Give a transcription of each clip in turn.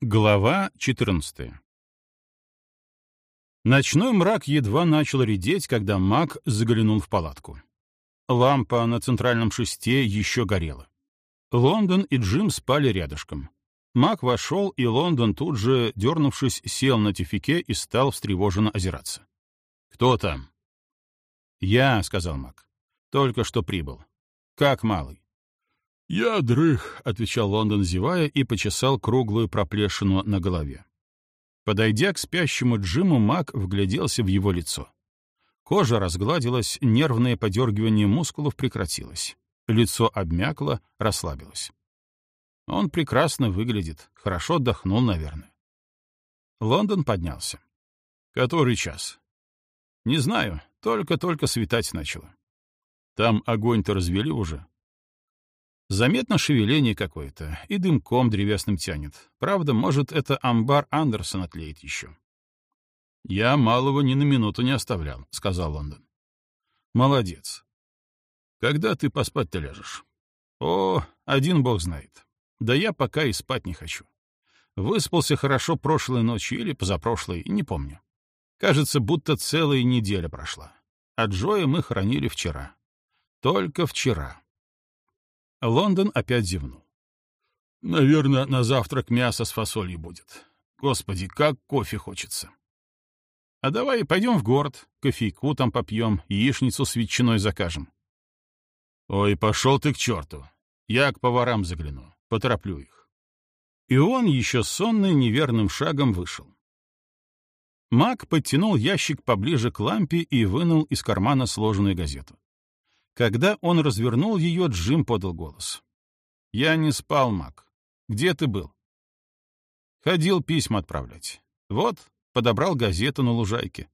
Глава 14 Ночной мрак едва начал редеть, когда маг заглянул в палатку. Лампа на центральном шесте еще горела. Лондон и Джим спали рядышком. Маг вошел, и Лондон тут же, дернувшись, сел на тюфике и стал встревоженно озираться. «Кто там?» «Я», — сказал маг. «Только что прибыл. Как малый?» «Я дрых», — отвечал Лондон, зевая, и почесал круглую проплешину на голове. Подойдя к спящему Джиму, маг вгляделся в его лицо. Кожа разгладилась, нервное подергивание мускулов прекратилось. Лицо обмякло, расслабилось. Он прекрасно выглядит, хорошо отдохнул, наверное. Лондон поднялся. «Который час?» «Не знаю, только-только светать начало». «Там огонь-то развели уже?» Заметно шевеление какое-то, и дымком древесным тянет. Правда, может, это амбар Андерсон отлеет еще. «Я малого ни на минуту не оставлял», — сказал Лондон. «Молодец. Когда ты поспать-то ляжешь?» «О, один бог знает. Да я пока и спать не хочу. Выспался хорошо прошлой ночью или позапрошлой, не помню. Кажется, будто целая неделя прошла. А Джоя мы хранили вчера. Только вчера. Лондон опять зевнул. «Наверное, на завтрак мясо с фасолью будет. Господи, как кофе хочется!» «А давай пойдем в город, кофейку там попьем, яичницу с ветчиной закажем». «Ой, пошел ты к черту! Я к поварам загляну, потороплю их». И он еще сонный неверным шагом вышел. Мак подтянул ящик поближе к лампе и вынул из кармана сложенную газету. Когда он развернул ее, Джим подал голос. «Я не спал, Мак. Где ты был?» «Ходил письма отправлять. Вот, подобрал газету на лужайке.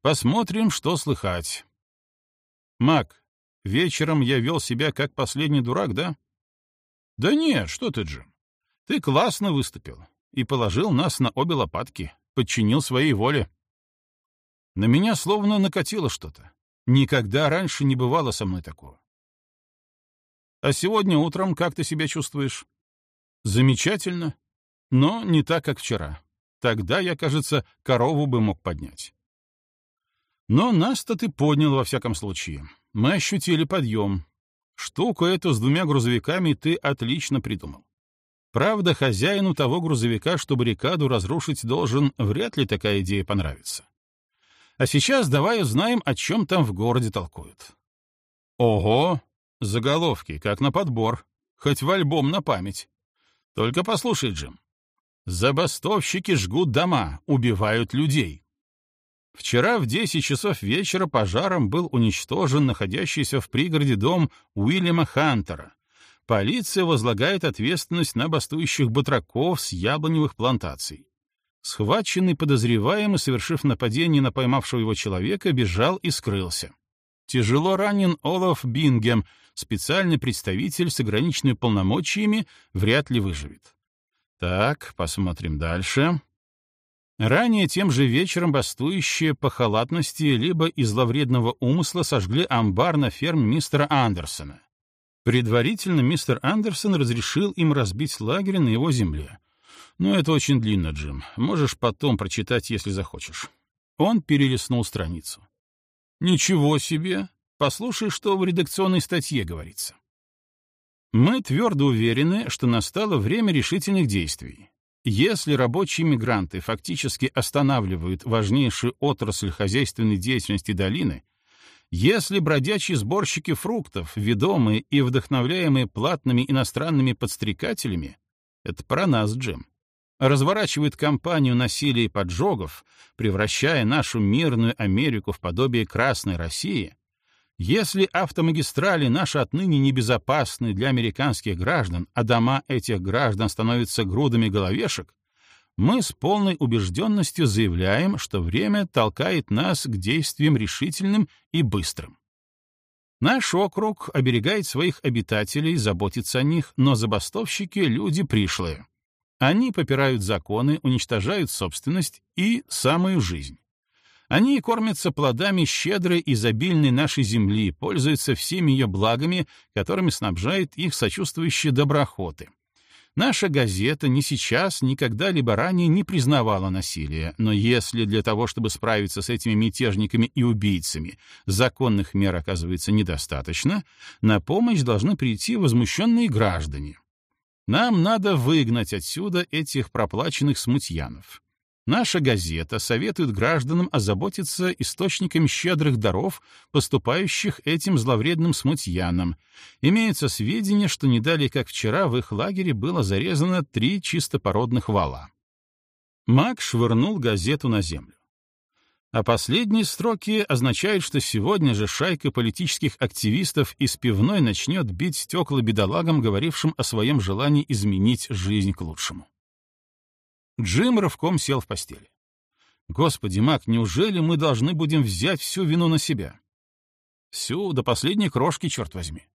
Посмотрим, что слыхать». «Мак, вечером я вел себя как последний дурак, да?» «Да нет, что ты, Джим. Ты классно выступил и положил нас на обе лопатки, подчинил своей воле. На меня словно накатило что-то. Никогда раньше не бывало со мной такого. А сегодня утром как ты себя чувствуешь? Замечательно, но не так, как вчера. Тогда я, кажется, корову бы мог поднять. Но нас-то ты поднял во всяком случае. Мы ощутили подъем. Штуку эту с двумя грузовиками ты отлично придумал. Правда, хозяину того грузовика, что баррикаду разрушить должен, вряд ли такая идея понравится. А сейчас давай узнаем, о чем там в городе толкуют. Ого! Заголовки, как на подбор. Хоть в альбом на память. Только послушай, Джим. Забастовщики жгут дома, убивают людей. Вчера в 10 часов вечера пожаром был уничтожен находящийся в пригороде дом Уильяма Хантера. Полиция возлагает ответственность на бастующих батраков с яблоневых плантаций. Схваченный подозреваемый, совершив нападение на поймавшего его человека, бежал и скрылся. Тяжело ранен Олаф Бингем, специальный представитель с ограниченными полномочиями, вряд ли выживет. Так, посмотрим дальше. Ранее тем же вечером бастующие по халатности либо из зловредного умысла сожгли амбар на ферме мистера Андерсона. Предварительно мистер Андерсон разрешил им разбить лагерь на его земле. Но это очень длинно, Джим. Можешь потом прочитать, если захочешь. Он перелистнул страницу. Ничего себе! Послушай, что в редакционной статье говорится. Мы твердо уверены, что настало время решительных действий. Если рабочие мигранты фактически останавливают важнейшую отрасль хозяйственной деятельности долины, если бродячие сборщики фруктов, ведомые и вдохновляемые платными иностранными подстрекателями, это про нас, Джим разворачивает кампанию насилия и поджогов, превращая нашу мирную Америку в подобие Красной России, если автомагистрали наши отныне небезопасны для американских граждан, а дома этих граждан становятся грудами головешек, мы с полной убежденностью заявляем, что время толкает нас к действиям решительным и быстрым. Наш округ оберегает своих обитателей, заботится о них, но забастовщики — люди пришлые. Они попирают законы, уничтожают собственность и самую жизнь. Они кормятся плодами щедрой и изобильной нашей земли, пользуются всеми ее благами, которыми снабжает их сочувствующие доброхоты. Наша газета ни сейчас, ни когда-либо ранее не признавала насилие, но если для того, чтобы справиться с этими мятежниками и убийцами, законных мер оказывается недостаточно, на помощь должны прийти возмущенные граждане. Нам надо выгнать отсюда этих проплаченных смутьянов. Наша газета советует гражданам озаботиться источниками щедрых даров, поступающих этим зловредным смутьянам. Имеется сведения, что не далее, как вчера, в их лагере было зарезано три чистопородных вала. Мак швырнул газету на землю. А последние строки означают, что сегодня же шайка политических активистов из пивной начнет бить стекла бедолагам, говорившим о своем желании изменить жизнь к лучшему. Джим рывком сел в постели. «Господи, Мак, неужели мы должны будем взять всю вину на себя?» «Всю, до последней крошки, черт возьми.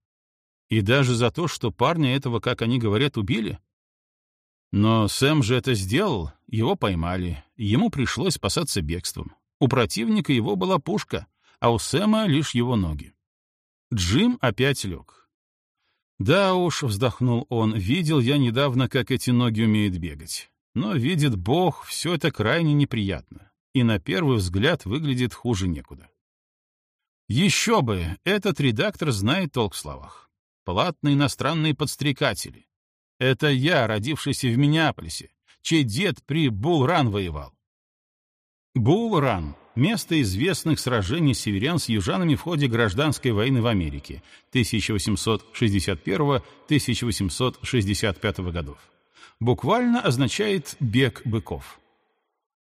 И даже за то, что парня этого, как они говорят, убили?» Но Сэм же это сделал, его поймали, ему пришлось спасаться бегством. У противника его была пушка, а у Сэма лишь его ноги. Джим опять лег. «Да уж», — вздохнул он, — «видел я недавно, как эти ноги умеют бегать. Но, видит Бог, все это крайне неприятно, и на первый взгляд выглядит хуже некуда. Еще бы, этот редактор знает толк в словах. Платные иностранные подстрекатели. Это я, родившийся в Миннеаполисе, чей дед при Булран воевал. Булран — место известных сражений северян с южанами в ходе гражданской войны в Америке 1861-1865 годов буквально означает «бег быков».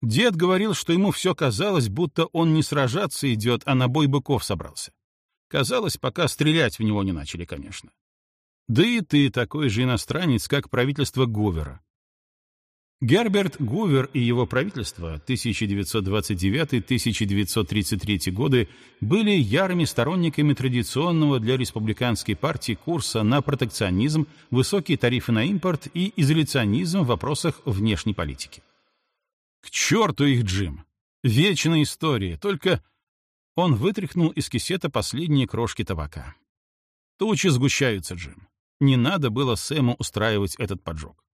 Дед говорил, что ему все казалось, будто он не сражаться идет, а на бой быков собрался. Казалось, пока стрелять в него не начали, конечно. Да и ты такой же иностранец, как правительство Гувера. Герберт Гувер и его правительство 1929-1933 годы были ярыми сторонниками традиционного для республиканской партии курса на протекционизм, высокие тарифы на импорт и изоляционизм в вопросах внешней политики. К черту их, Джим! Вечная история, только он вытряхнул из кисета последние крошки табака. Тучи сгущаются, Джим. Не надо было Сэму устраивать этот поджог.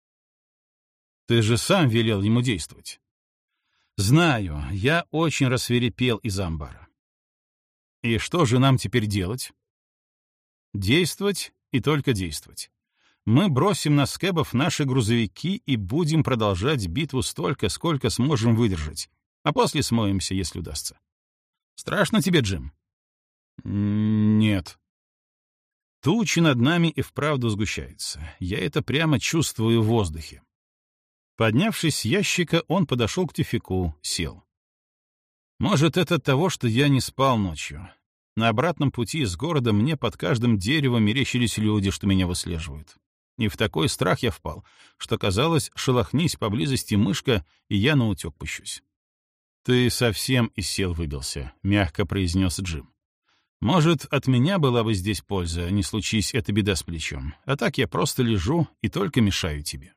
Ты же сам велел ему действовать. Знаю, я очень рассверепел из амбара. И что же нам теперь делать? Действовать и только действовать. Мы бросим на скэбов наши грузовики и будем продолжать битву столько, сколько сможем выдержать, а после смоемся, если удастся. Страшно тебе, Джим? Нет. Тучи над нами и вправду сгущаются. Я это прямо чувствую в воздухе. Поднявшись с ящика, он подошел к тюфику, сел. «Может, это от того, что я не спал ночью. На обратном пути из города мне под каждым деревом мерещились люди, что меня выслеживают. И в такой страх я впал, что, казалось, шелохнись поблизости мышка, и я на утек пущусь. «Ты совсем из сил выбился», — мягко произнес Джим. «Может, от меня была бы здесь польза, не случись эта беда с плечом. А так я просто лежу и только мешаю тебе».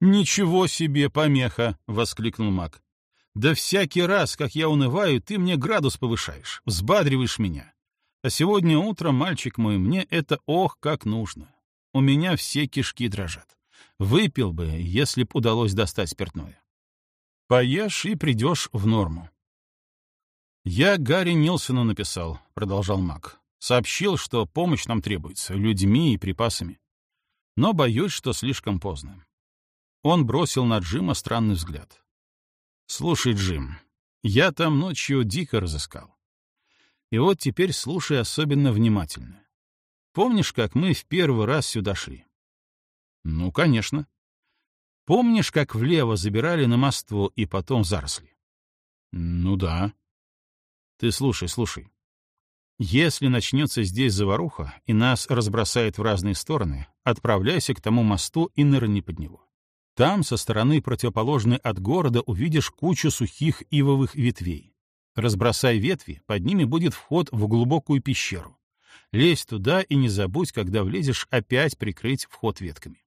«Ничего себе помеха!» — воскликнул маг. «Да всякий раз, как я унываю, ты мне градус повышаешь, взбадриваешь меня. А сегодня утром, мальчик мой, мне это ох, как нужно. У меня все кишки дрожат. Выпил бы, если б удалось достать спиртное. Поешь и придешь в норму». «Я Гарри Нилсону написал», — продолжал маг. «Сообщил, что помощь нам требуется, людьми и припасами. Но боюсь, что слишком поздно. Он бросил на Джима странный взгляд. «Слушай, Джим, я там ночью дико разыскал. И вот теперь слушай особенно внимательно. Помнишь, как мы в первый раз сюда шли?» «Ну, конечно». «Помнишь, как влево забирали на мосту и потом заросли?» «Ну да». «Ты слушай, слушай. Если начнется здесь заваруха и нас разбросает в разные стороны, отправляйся к тому мосту и нырни под него. Там, со стороны противоположной от города, увидишь кучу сухих ивовых ветвей. Разбросай ветви, под ними будет вход в глубокую пещеру. Лезь туда и не забудь, когда влезешь, опять прикрыть вход ветками.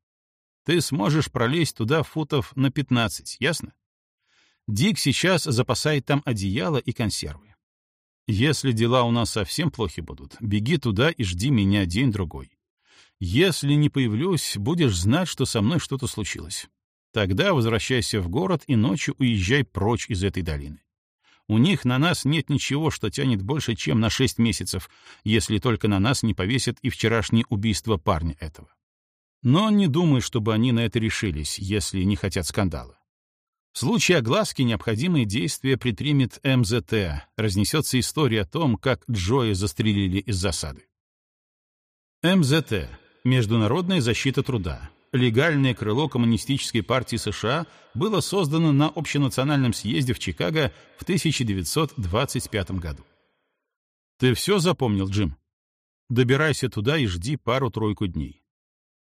Ты сможешь пролезть туда футов на 15, ясно? Дик сейчас запасает там одеяло и консервы. Если дела у нас совсем плохи будут, беги туда и жди меня день-другой. Если не появлюсь, будешь знать, что со мной что-то случилось. Тогда возвращайся в город и ночью уезжай прочь из этой долины. У них на нас нет ничего, что тянет больше, чем на шесть месяцев, если только на нас не повесят и вчерашнее убийство парня этого. Но не думаю, чтобы они на это решились, если не хотят скандала. В случае огласки необходимые действия предпримет МЗТ, разнесется история о том, как Джоя застрелили из засады. МЗТ — Международная защита труда, легальное крыло Коммунистической партии США было создано на Общенациональном съезде в Чикаго в 1925 году. Ты все запомнил, Джим? Добирайся туда и жди пару-тройку дней.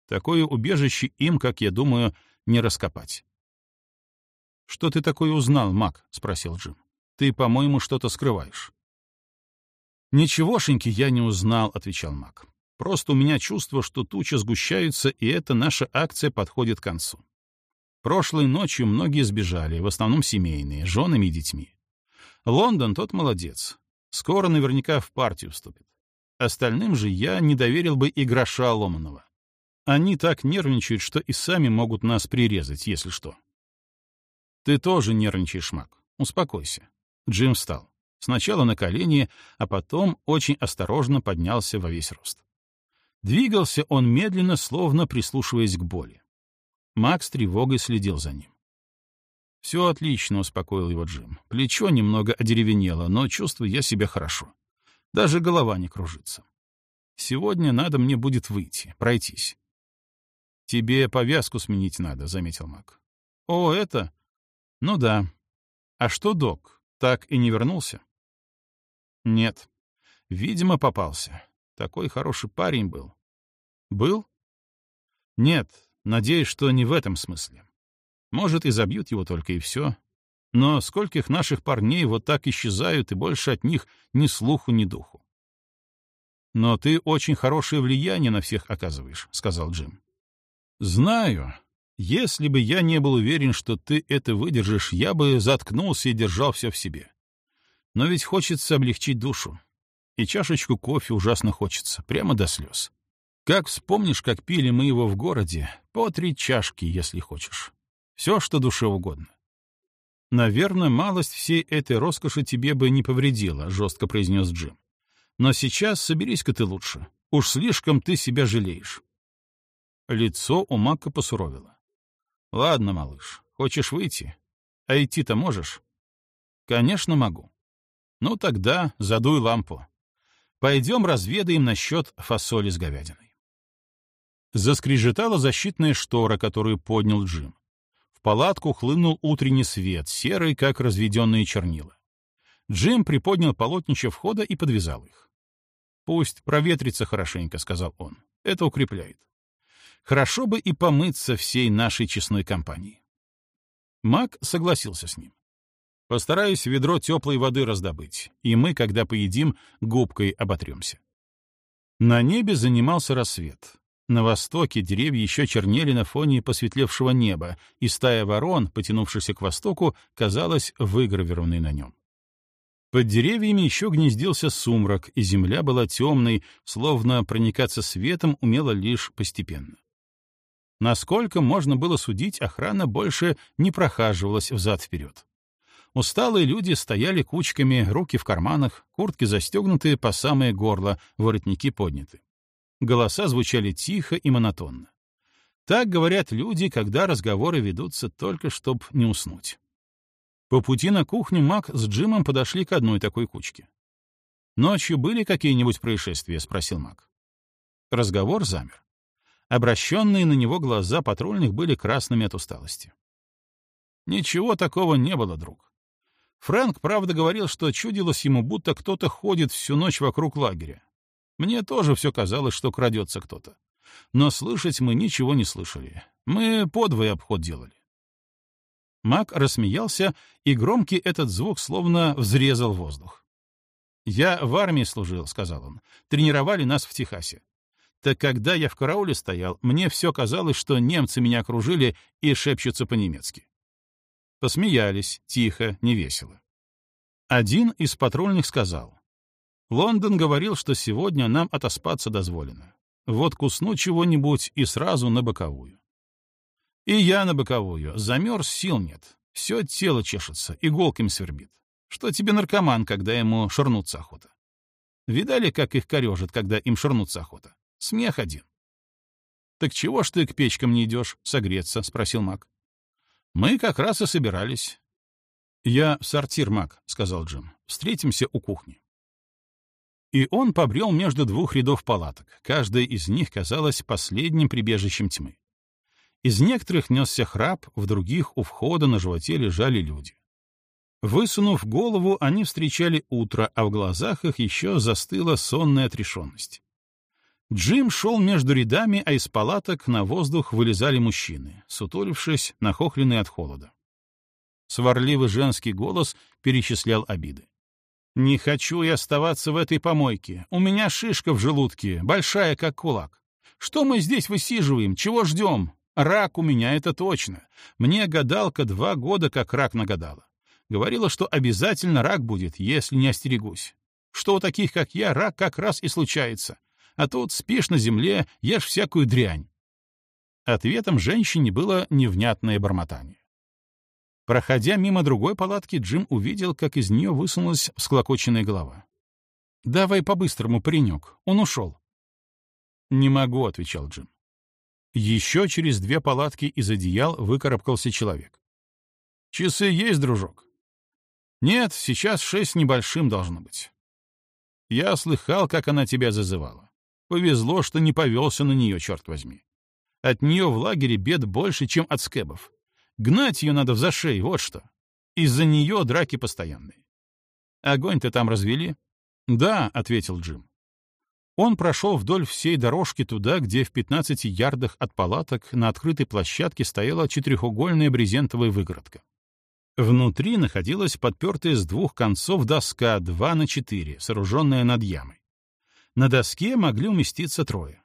Такое убежище им, как я думаю, не раскопать. «Что ты такое узнал, Мак?» — спросил Джим. «Ты, по-моему, что-то скрываешь». «Ничегошеньки я не узнал», — отвечал Мак. Просто у меня чувство, что туча сгущается, и эта наша акция подходит к концу. Прошлой ночью многие сбежали, в основном семейные, женами и детьми. Лондон тот молодец. Скоро наверняка в партию вступит. Остальным же я не доверил бы и гроша ломаного. Они так нервничают, что и сами могут нас прирезать, если что. Ты тоже нервничаешь, Мак. Успокойся. Джим встал. Сначала на колени, а потом очень осторожно поднялся во весь рост. Двигался он медленно, словно прислушиваясь к боли. Макс тревогой следил за ним. «Все отлично», — успокоил его Джим. «Плечо немного одеревенело, но чувствую я себя хорошо. Даже голова не кружится. Сегодня надо мне будет выйти, пройтись». «Тебе повязку сменить надо», — заметил Мак. «О, это? Ну да. А что док, так и не вернулся?» «Нет. Видимо, попался. Такой хороший парень был. Был? Нет, надеюсь, что не в этом смысле. Может, и забьют его только и все. Но скольких наших парней вот так исчезают, и больше от них ни слуху, ни духу. «Но ты очень хорошее влияние на всех оказываешь», — сказал Джим. «Знаю. Если бы я не был уверен, что ты это выдержишь, я бы заткнулся и держал все в себе. Но ведь хочется облегчить душу. И чашечку кофе ужасно хочется, прямо до слез. Как вспомнишь, как пили мы его в городе, по три чашки, если хочешь. Все, что душе угодно. Наверное, малость всей этой роскоши тебе бы не повредила, жестко произнес Джим. Но сейчас соберись-ка ты лучше. Уж слишком ты себя жалеешь. Лицо у Мака посуровило. Ладно, малыш, хочешь выйти? А идти-то можешь? Конечно, могу. Ну тогда задуй лампу. Пойдем разведаем насчет фасоли с говядиной. Заскрежетала защитная штора, которую поднял Джим. В палатку хлынул утренний свет, серый, как разведенные чернила. Джим приподнял полотнища входа и подвязал их. «Пусть проветрится хорошенько», — сказал он. «Это укрепляет. Хорошо бы и помыться всей нашей честной компании». Мак согласился с ним. Постараюсь ведро теплой воды раздобыть, и мы, когда поедим, губкой оботремся. На небе занимался рассвет. На востоке деревья еще чернели на фоне посветлевшего неба, и стая ворон, потянувшихся к востоку, казалась выгравированной на нем. Под деревьями еще гнездился сумрак, и земля была темной, словно проникаться светом умела лишь постепенно. Насколько можно было судить, охрана больше не прохаживалась взад-вперед. Усталые люди стояли кучками, руки в карманах, куртки застегнуты по самое горло, воротники подняты. Голоса звучали тихо и монотонно. Так говорят люди, когда разговоры ведутся только, чтобы не уснуть. По пути на кухню Мак с Джимом подошли к одной такой кучке. «Ночью были какие-нибудь происшествия?» — спросил Мак. Разговор замер. Обращенные на него глаза патрульных были красными от усталости. «Ничего такого не было, друг. Фрэнк, правда, говорил, что чудилось ему, будто кто-то ходит всю ночь вокруг лагеря. Мне тоже все казалось, что крадется кто-то. Но слышать мы ничего не слышали. Мы подвое обход делали. Мак рассмеялся, и громкий этот звук словно взрезал воздух. «Я в армии служил», — сказал он. «Тренировали нас в Техасе. Так когда я в карауле стоял, мне все казалось, что немцы меня окружили и шепчутся по-немецки. Посмеялись, тихо, невесело. Один из патрульных сказал. «Лондон говорил, что сегодня нам отоспаться дозволено. Вот кусну чего-нибудь и сразу на боковую. И я на боковую. Замерз, сил нет. Все тело чешется, иголками свербит. Что тебе наркоман, когда ему шарнуться охота? Видали, как их корежит, когда им шарнуться охота? Смех один. «Так чего ж ты к печкам не идешь согреться?» — спросил Мак. «Мы как раз и собирались». «Я в сортир, Мак», — сказал Джим. «Встретимся у кухни». И он побрел между двух рядов палаток. Каждая из них казалась последним прибежищем тьмы. Из некоторых несся храп, в других у входа на животе лежали люди. Высунув голову, они встречали утро, а в глазах их еще застыла сонная отрешенность. Джим шел между рядами, а из палаток на воздух вылезали мужчины, сутулившись, нахохленные от холода. Сварливый женский голос перечислял обиды. «Не хочу я оставаться в этой помойке. У меня шишка в желудке, большая, как кулак. Что мы здесь высиживаем? Чего ждем? Рак у меня, это точно. Мне гадалка два года как рак нагадала. Говорила, что обязательно рак будет, если не остерегусь. Что у таких, как я, рак как раз и случается. А тут спишь на земле, ешь всякую дрянь. Ответом женщине было невнятное бормотание. Проходя мимо другой палатки, Джим увидел, как из нее высунулась всклокоченная голова. «Давай по-быстрому, паренек, он ушел». «Не могу», — отвечал Джим. Еще через две палатки из одеял выкарабкался человек. «Часы есть, дружок?» «Нет, сейчас шесть небольшим должно быть». «Я слыхал, как она тебя зазывала. Повезло, что не повелся на нее, черт возьми. От нее в лагере бед больше, чем от скебов. Гнать ее надо в зашей, вот что. Из-за нее драки постоянные. Огонь-то там развели?» «Да», — ответил Джим. Он прошел вдоль всей дорожки туда, где в 15 ярдах от палаток на открытой площадке стояла четырехугольная брезентовая выгородка. Внутри находилась подпертая с двух концов доска 2 на 4, сооруженная над ямой. На доске могли уместиться трое.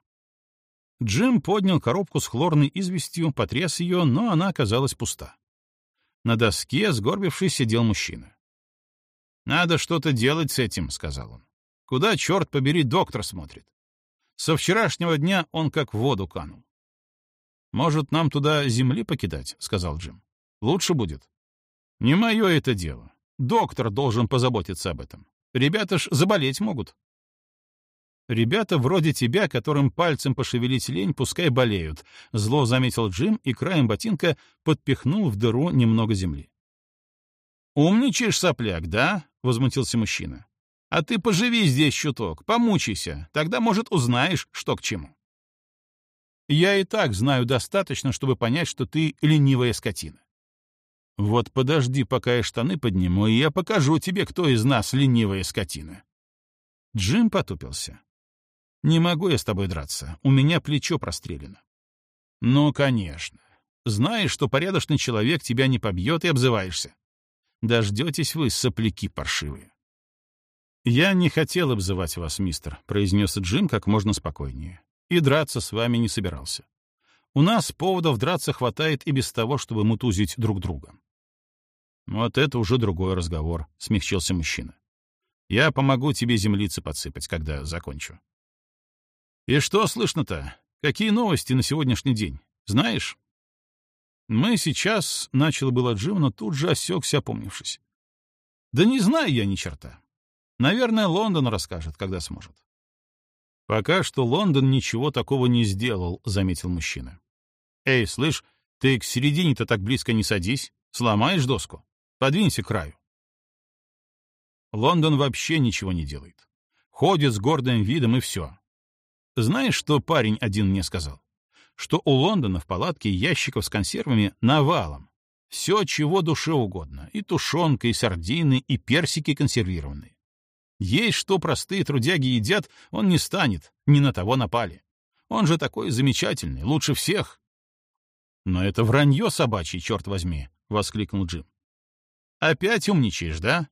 Джим поднял коробку с хлорной известью, потряс ее, но она оказалась пуста. На доске, сгорбившись, сидел мужчина. «Надо что-то делать с этим», — сказал он. Куда, черт побери, доктор смотрит? Со вчерашнего дня он как в воду канул. «Может, нам туда земли покидать?» — сказал Джим. «Лучше будет». «Не мое это дело. Доктор должен позаботиться об этом. Ребята ж заболеть могут». «Ребята вроде тебя, которым пальцем пошевелить лень, пускай болеют», — зло заметил Джим и краем ботинка подпихнул в дыру немного земли. «Умничаешь, сопляк, да?» — возмутился мужчина. А ты поживи здесь чуток, помучайся, тогда, может, узнаешь, что к чему. Я и так знаю достаточно, чтобы понять, что ты ленивая скотина. Вот подожди, пока я штаны подниму, и я покажу тебе, кто из нас ленивая скотина. Джим потупился. Не могу я с тобой драться, у меня плечо прострелено. Ну, конечно. Знаешь, что порядочный человек тебя не побьет и обзываешься. Дождетесь вы, сопляки паршивые. «Я не хотел обзывать вас, мистер», — произнес Джим как можно спокойнее. «И драться с вами не собирался. У нас поводов драться хватает и без того, чтобы мутузить друг друга». «Вот это уже другой разговор», — смягчился мужчина. «Я помогу тебе землицы подсыпать, когда закончу». «И что слышно-то? Какие новости на сегодняшний день? Знаешь?» «Мы сейчас...» — начал было Джим, но тут же осекся, опомнившись. «Да не знаю я ни черта. Наверное, Лондон расскажет, когда сможет. Пока что Лондон ничего такого не сделал, заметил мужчина. Эй, слышь, ты к середине-то так близко не садись, сломаешь доску. Подвинься к краю. Лондон вообще ничего не делает. Ходит с гордым видом и все. Знаешь, что парень один мне сказал? Что у Лондона в палатке ящиков с консервами навалом. Все, чего душе угодно. И тушенка, и сардины, и персики консервированные. Есть что простые трудяги едят, он не станет, не на того напали. Он же такой замечательный, лучше всех. Но это вранье собачье, черт возьми, — воскликнул Джим. Опять умничаешь, да?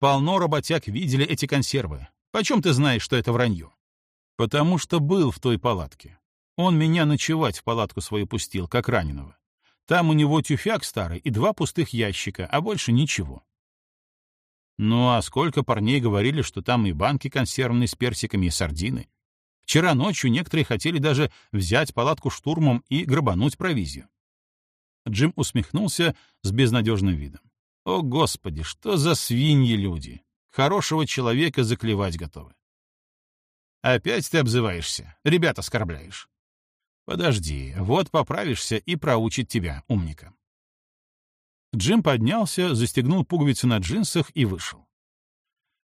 Полно работяг видели эти консервы. Почем ты знаешь, что это вранье? Потому что был в той палатке. Он меня ночевать в палатку свою пустил, как раненого. Там у него тюфяк старый и два пустых ящика, а больше ничего. Ну а сколько парней говорили, что там и банки консервные с персиками, и сардины. Вчера ночью некоторые хотели даже взять палатку штурмом и грабануть провизию. Джим усмехнулся с безнадежным видом. О, Господи, что за свиньи люди! Хорошего человека заклевать готовы. Опять ты обзываешься, ребят оскорбляешь. Подожди, вот поправишься и проучит тебя, умника. Джим поднялся, застегнул пуговицы на джинсах и вышел.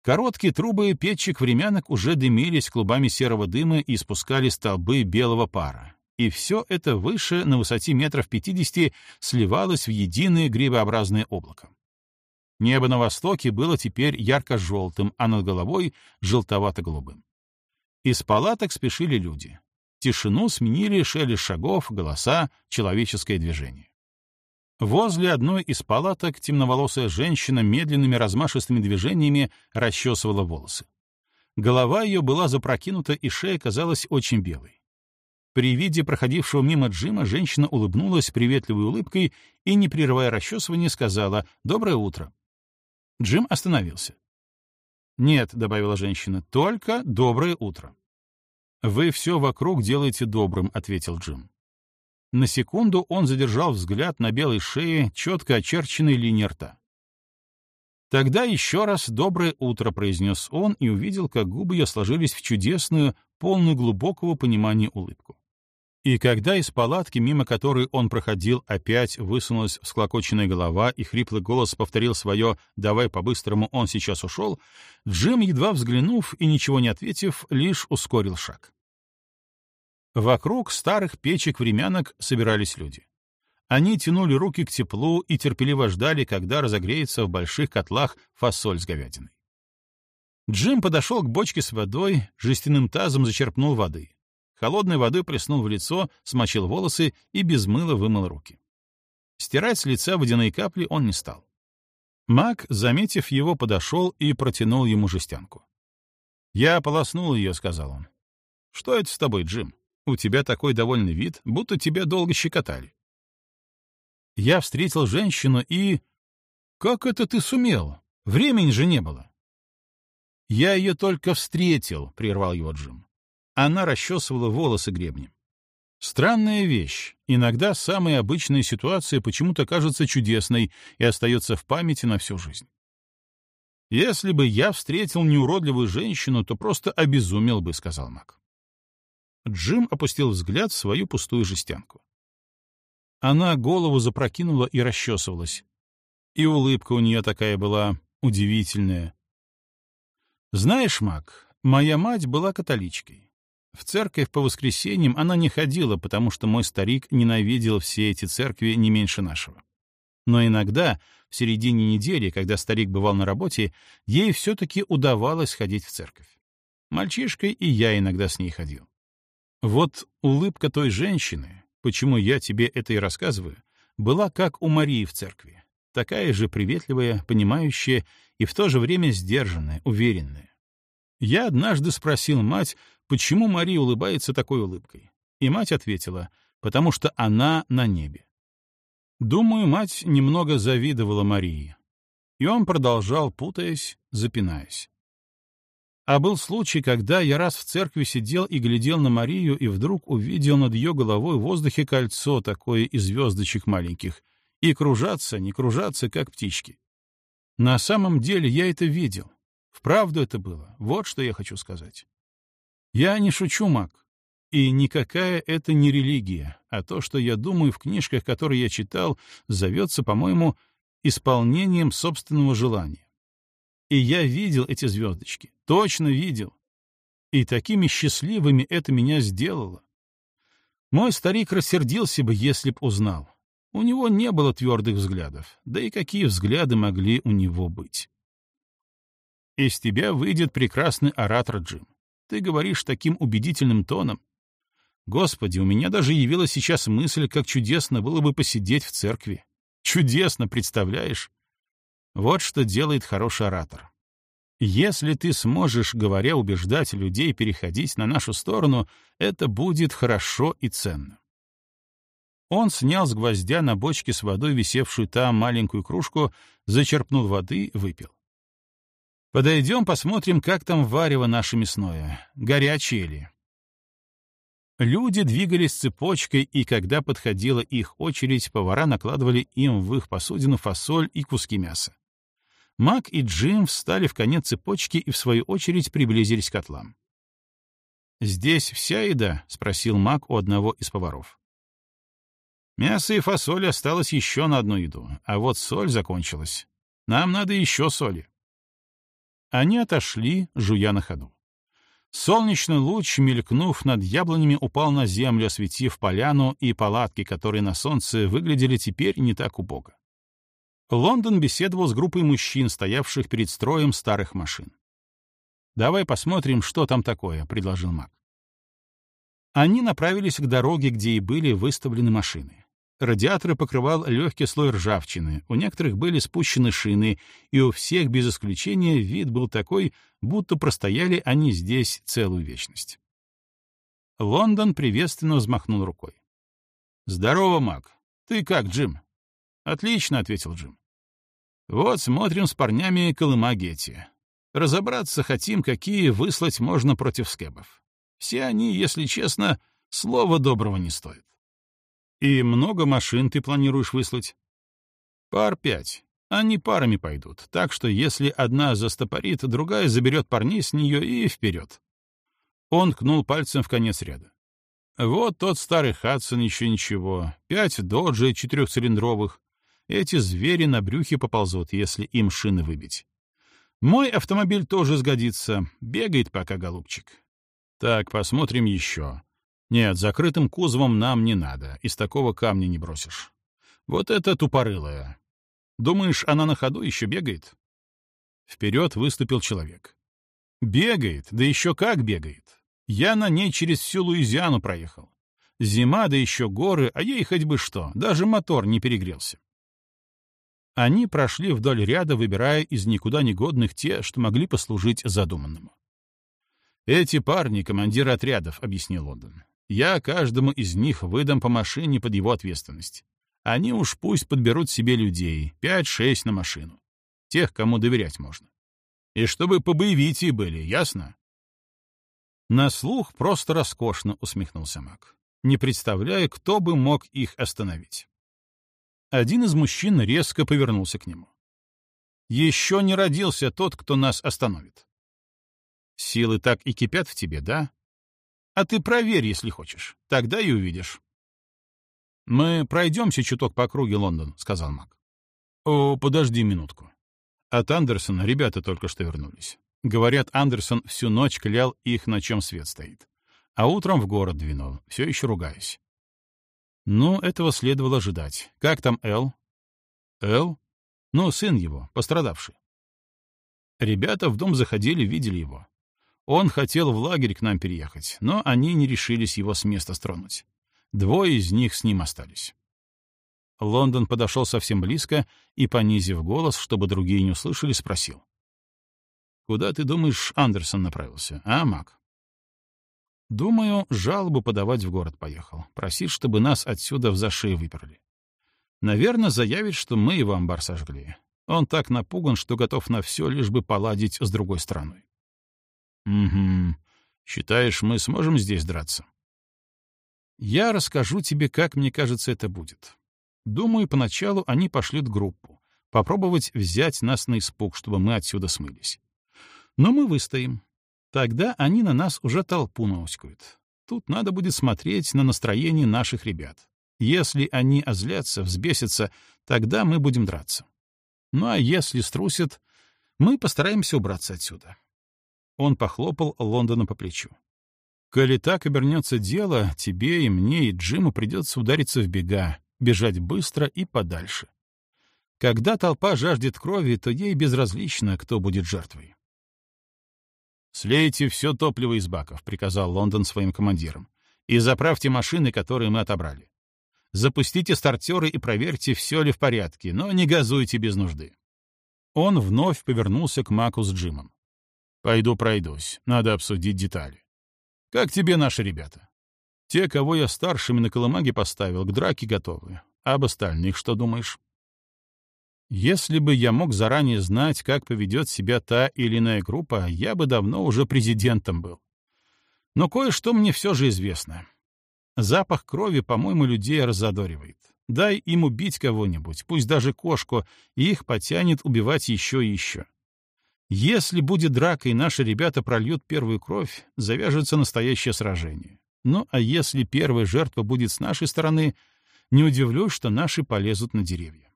Короткие трубы печек времянок уже дымились клубами серого дыма и спускали столбы белого пара. И все это выше, на высоте метров пятидесяти, сливалось в единое грибообразное облако. Небо на востоке было теперь ярко-желтым, а над головой — желтовато-голубым. Из палаток спешили люди. Тишину сменили шелест шагов, голоса, человеческое движение. Возле одной из палаток темноволосая женщина медленными размашистыми движениями расчесывала волосы. Голова ее была запрокинута, и шея казалась очень белой. При виде проходившего мимо Джима женщина улыбнулась приветливой улыбкой и, не прерывая расчесывания, сказала «Доброе утро». Джим остановился. «Нет», — добавила женщина, — «только доброе утро». «Вы все вокруг делаете добрым», — ответил Джим. На секунду он задержал взгляд на белой шее, четко очерченной линии рта. «Тогда еще раз доброе утро», — произнес он и увидел, как губы ее сложились в чудесную, полную глубокого понимания улыбку. И когда из палатки, мимо которой он проходил, опять высунулась всклокоченная голова, и хриплый голос повторил свое «давай по-быстрому, он сейчас ушел», Джим, едва взглянув и ничего не ответив, лишь ускорил шаг. Вокруг старых печек-времянок собирались люди. Они тянули руки к теплу и терпеливо ждали, когда разогреется в больших котлах фасоль с говядиной. Джим подошел к бочке с водой, жестяным тазом зачерпнул воды. Холодной водой плеснул в лицо, смочил волосы и без мыла вымыл руки. Стирать с лица водяные капли он не стал. Мак, заметив его, подошел и протянул ему жестянку. «Я ополоснул ее», — сказал он. «Что это с тобой, Джим?» У тебя такой довольный вид, будто тебя долго щекотали. Я встретил женщину и... Как это ты сумел? Времени же не было. Я ее только встретил, — прервал его Джим. Она расчесывала волосы гребнем. Странная вещь. Иногда самая обычная ситуация почему-то кажется чудесной и остается в памяти на всю жизнь. Если бы я встретил неуродливую женщину, то просто обезумел бы, — сказал Мак. Джим опустил взгляд в свою пустую жестянку. Она голову запрокинула и расчесывалась. И улыбка у нее такая была удивительная. Знаешь, Мак, моя мать была католичкой. В церковь по воскресеньям она не ходила, потому что мой старик ненавидел все эти церкви не меньше нашего. Но иногда, в середине недели, когда старик бывал на работе, ей все-таки удавалось ходить в церковь. Мальчишкой и я иногда с ней ходил. Вот улыбка той женщины, почему я тебе это и рассказываю, была как у Марии в церкви, такая же приветливая, понимающая и в то же время сдержанная, уверенная. Я однажды спросил мать, почему Мария улыбается такой улыбкой. И мать ответила, потому что она на небе. Думаю, мать немного завидовала Марии. И он продолжал, путаясь, запинаясь. А был случай, когда я раз в церкви сидел и глядел на Марию, и вдруг увидел над ее головой в воздухе кольцо такое из звездочек маленьких, и кружаться, не кружаться, как птички. На самом деле я это видел. Вправду это было. Вот что я хочу сказать. Я не шучу, маг. И никакая это не религия, а то, что я думаю в книжках, которые я читал, зовется, по-моему, исполнением собственного желания. И я видел эти звездочки, точно видел. И такими счастливыми это меня сделало. Мой старик рассердился бы, если б узнал. У него не было твердых взглядов, да и какие взгляды могли у него быть? Из тебя выйдет прекрасный оратор, Джим. Ты говоришь таким убедительным тоном. Господи, у меня даже явилась сейчас мысль, как чудесно было бы посидеть в церкви. Чудесно, представляешь? Вот что делает хороший оратор. Если ты сможешь, говоря, убеждать людей переходить на нашу сторону, это будет хорошо и ценно. Он снял с гвоздя на бочке с водой висевшую там маленькую кружку, зачерпнул воды, выпил. «Подойдем, посмотрим, как там варево наше мясное. Горячее ли?» Люди двигались цепочкой, и когда подходила их очередь, повара накладывали им в их посудину фасоль и куски мяса. Мак и Джим встали в конец цепочки и, в свою очередь, приблизились к котлам. «Здесь вся еда?» — спросил Мак у одного из поваров. «Мясо и фасоль осталось еще на одну еду, а вот соль закончилась. Нам надо еще соли». Они отошли, жуя на ходу. Солнечный луч, мелькнув над яблонями, упал на землю, осветив поляну и палатки, которые на солнце выглядели теперь не так убого. Лондон беседовал с группой мужчин, стоявших перед строем старых машин. «Давай посмотрим, что там такое», — предложил Мак. Они направились к дороге, где и были выставлены машины. Радиаторы покрывал легкий слой ржавчины, у некоторых были спущены шины, и у всех без исключения вид был такой, будто простояли они здесь целую вечность. Лондон приветственно взмахнул рукой. «Здорово, Мак. Ты как, Джим?» «Отлично», — ответил Джим. «Вот смотрим с парнями Колыма Гетти. Разобраться хотим, какие выслать можно против скэбов. Все они, если честно, слова доброго не стоят. И много машин ты планируешь выслать? Пар пять. Они парами пойдут, так что если одна застопорит, другая заберет парней с нее и вперед. Он ткнул пальцем в конец ряда. Вот тот старый Хадсон еще ничего, пять доджей четырехцилиндровых. Эти звери на брюхе поползут, если им шины выбить. Мой автомобиль тоже сгодится, бегает пока, голубчик. Так, посмотрим еще. Нет, закрытым кузовом нам не надо, из такого камня не бросишь. Вот это тупорылая. Думаешь, она на ходу еще бегает? Вперед выступил человек. Бегает, да еще как бегает. Я на ней через всю Луизиану проехал. Зима, да еще горы, а ей хоть бы что, даже мотор не перегрелся. Они прошли вдоль ряда, выбирая из никуда негодных те, что могли послужить задуманному. «Эти парни — командиры отрядов», — объяснил Лондон. Я каждому из них выдам по машине под его ответственность. Они уж пусть подберут себе людей, пять-шесть на машину. Тех, кому доверять можно. И чтобы побоевитее были, ясно? На слух просто роскошно усмехнулся Мак. Не представляю, кто бы мог их остановить. Один из мужчин резко повернулся к нему. «Еще не родился тот, кто нас остановит». «Силы так и кипят в тебе, да?» А ты проверь, если хочешь. Тогда и увидишь. «Мы пройдемся чуток по округе, Лондон», — сказал Мак. «О, подожди минутку. От Андерсона ребята только что вернулись. Говорят, Андерсон всю ночь клял их, на чем свет стоит. А утром в город двинул, все еще ругаясь. Ну, этого следовало ожидать. Как там Эл? Эл? Ну, сын его, пострадавший. Ребята в дом заходили, видели его. Он хотел в лагерь к нам переехать, но они не решились его с места стронуть. Двое из них с ним остались. Лондон подошел совсем близко и, понизив голос, чтобы другие не услышали, спросил. «Куда, ты думаешь, Андерсон направился, а, Мак?» «Думаю, жалобу подавать в город поехал. Просить, чтобы нас отсюда в заши выперли. Наверное, заявит, что мы его амбар сожгли. Он так напуган, что готов на все, лишь бы поладить с другой страной. «Угу. Считаешь, мы сможем здесь драться?» «Я расскажу тебе, как мне кажется, это будет. Думаю, поначалу они пошлют группу, попробовать взять нас на испуг, чтобы мы отсюда смылись. Но мы выстоим. Тогда они на нас уже толпу науськают. Тут надо будет смотреть на настроение наших ребят. Если они озлятся, взбесятся, тогда мы будем драться. Ну а если струсят, мы постараемся убраться отсюда. Он похлопал Лондона по плечу. «Коли так обернется дело, тебе и мне, и Джиму придется удариться в бега, бежать быстро и подальше. Когда толпа жаждет крови, то ей безразлично, кто будет жертвой». «Слейте все топливо из баков», — приказал Лондон своим командирам, «и заправьте машины, которые мы отобрали. Запустите стартеры и проверьте, все ли в порядке, но не газуйте без нужды». Он вновь повернулся к Маку с Джимом. Пойду пройдусь. Надо обсудить детали. Как тебе наши ребята? Те, кого я старшими на Колымаге поставил, к драке готовы. Об остальных что думаешь? Если бы я мог заранее знать, как поведет себя та или иная группа, я бы давно уже президентом был. Но кое-что мне все же известно. Запах крови, по-моему, людей разодоривает. Дай им убить кого-нибудь, пусть даже кошку, и их потянет убивать еще и еще. Если будет драка и наши ребята прольют первую кровь, завяжется настоящее сражение. Ну а если первая жертва будет с нашей стороны, не удивлюсь, что наши полезут на деревья.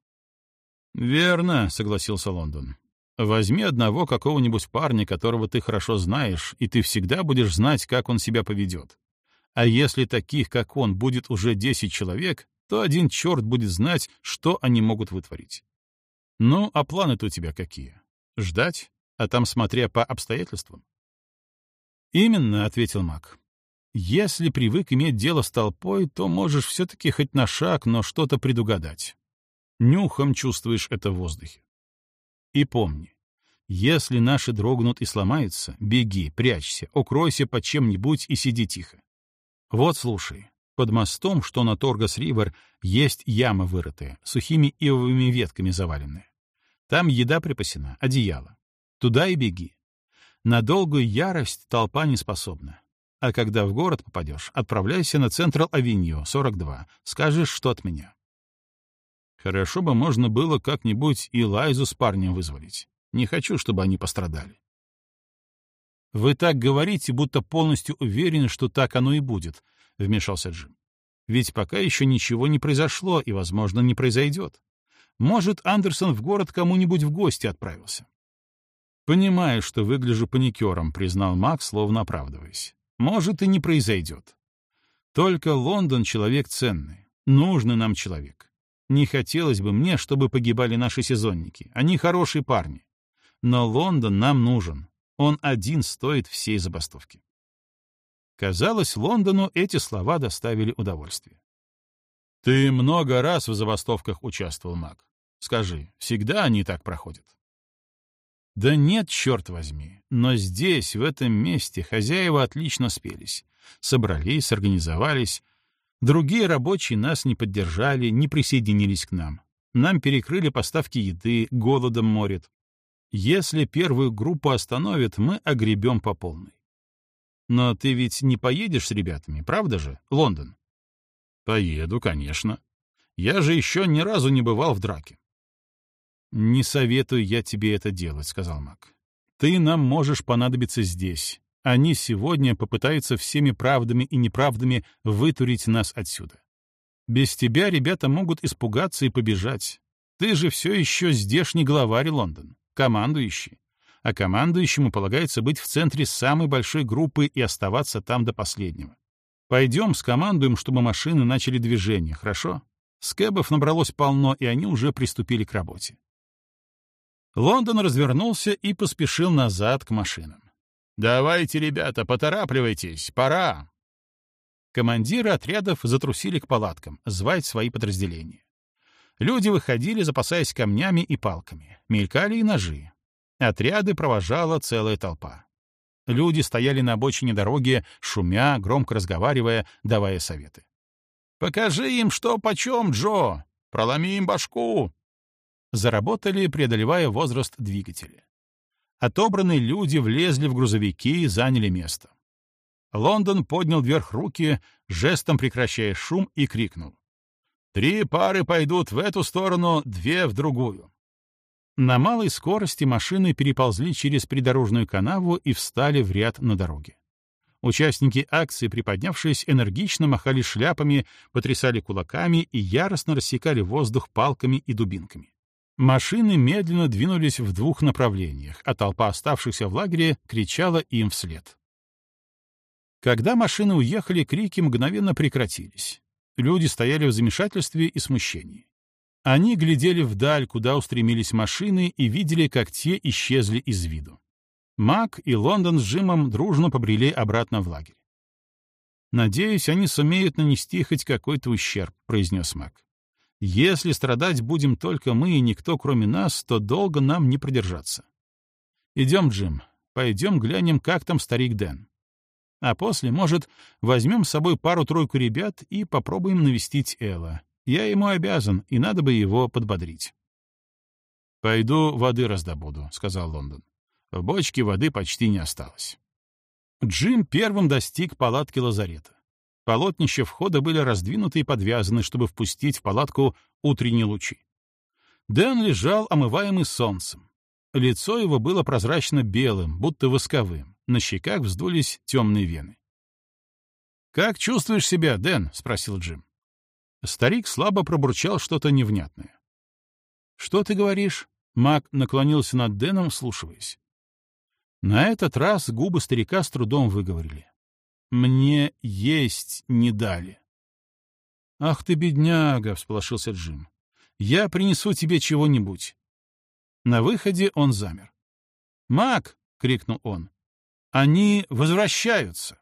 «Верно», — согласился Лондон. «Возьми одного какого-нибудь парня, которого ты хорошо знаешь, и ты всегда будешь знать, как он себя поведет. А если таких, как он, будет уже десять человек, то один черт будет знать, что они могут вытворить. Ну, а планы-то у тебя какие? Ждать? А там смотря по обстоятельствам? «Именно», — ответил Мак. «Если привык иметь дело с толпой, то можешь все-таки хоть на шаг, но что-то предугадать. Нюхом чувствуешь это в воздухе. И помни, если наши дрогнут и сломаются, беги, прячься, укройся под чем-нибудь и сиди тихо. Вот слушай, под мостом, что на Торгас-Ривер, есть яма вырытая, сухими ивовыми ветками заваленная. Там еда припасена, одеяло. Туда и беги. На долгую ярость толпа не способна. А когда в город попадешь, отправляйся на Централ-авеню, 42. Скажешь, что от меня. Хорошо бы можно было как-нибудь и Лайзу с парнем вызволить. Не хочу, чтобы они пострадали. «Вы так говорите, будто полностью уверены, что так оно и будет», — вмешался Джим. «Ведь пока еще ничего не произошло и, возможно, не произойдет. Может, Андерсон в город кому-нибудь в гости отправился. «Понимаю, что выгляжу паникером», — признал Макс, словно оправдываясь. «Может, и не произойдет. Только Лондон — человек ценный, нужный нам человек. Не хотелось бы мне, чтобы погибали наши сезонники. Они хорошие парни. Но Лондон нам нужен. Он один стоит всей забастовки». Казалось, Лондону эти слова доставили удовольствие. «Ты много раз в забастовках участвовал, Мак. Скажи, всегда они так проходят?» Да нет, черт возьми, но здесь, в этом месте, хозяева отлично спелись. Собрались, организовались. Другие рабочие нас не поддержали, не присоединились к нам. Нам перекрыли поставки еды, голодом морят. Если первую группу остановят, мы огребем по полной. Но ты ведь не поедешь с ребятами, правда же, Лондон? Поеду, конечно. Я же еще ни разу не бывал в драке. «Не советую я тебе это делать», — сказал Мак. «Ты нам можешь понадобиться здесь. Они сегодня попытаются всеми правдами и неправдами вытурить нас отсюда. Без тебя ребята могут испугаться и побежать. Ты же все еще здешний главарь Лондон, командующий. А командующему полагается быть в центре самой большой группы и оставаться там до последнего. Пойдем скомандуем, чтобы машины начали движение, хорошо? Скэбов набралось полно, и они уже приступили к работе. Лондон развернулся и поспешил назад к машинам. «Давайте, ребята, поторапливайтесь, пора!» Командиры отрядов затрусили к палаткам, звать свои подразделения. Люди выходили, запасаясь камнями и палками. Мелькали и ножи. Отряды провожала целая толпа. Люди стояли на обочине дороги, шумя, громко разговаривая, давая советы. «Покажи им, что почем, Джо! Проломи им башку! Заработали, преодолевая возраст двигателя. Отобранные люди влезли в грузовики и заняли место. Лондон поднял вверх руки, жестом прекращая шум, и крикнул. «Три пары пойдут в эту сторону, две в другую». На малой скорости машины переползли через придорожную канаву и встали в ряд на дороге. Участники акции, приподнявшись, энергично махали шляпами, потрясали кулаками и яростно рассекали воздух палками и дубинками. Машины медленно двинулись в двух направлениях, а толпа оставшихся в лагере кричала им вслед. Когда машины уехали, крики мгновенно прекратились. Люди стояли в замешательстве и смущении. Они глядели вдаль, куда устремились машины, и видели, как те исчезли из виду. Мак и Лондон с Джимом дружно побрели обратно в лагерь. «Надеюсь, они сумеют нанести хоть какой-то ущерб», — произнес Мак. Если страдать будем только мы и никто, кроме нас, то долго нам не продержаться. Идем, Джим, пойдем глянем, как там старик Дэн. А после, может, возьмем с собой пару-тройку ребят и попробуем навестить Элла. Я ему обязан, и надо бы его подбодрить. «Пойду воды раздобуду», — сказал Лондон. В бочке воды почти не осталось. Джим первым достиг палатки лазарета. Полотнища входа были раздвинуты и подвязаны, чтобы впустить в палатку утренние лучи. Дэн лежал, омываемый солнцем. Лицо его было прозрачно белым, будто восковым. На щеках вздулись темные вены. «Как чувствуешь себя, Дэн?» — спросил Джим. Старик слабо пробурчал что-то невнятное. «Что ты говоришь?» — Мак наклонился над Дэном, вслушиваясь. На этот раз губы старика с трудом выговорили. «Мне есть не дали». «Ах ты, бедняга!» — всполошился Джим. «Я принесу тебе чего-нибудь». На выходе он замер. «Мак!» — крикнул он. «Они возвращаются!»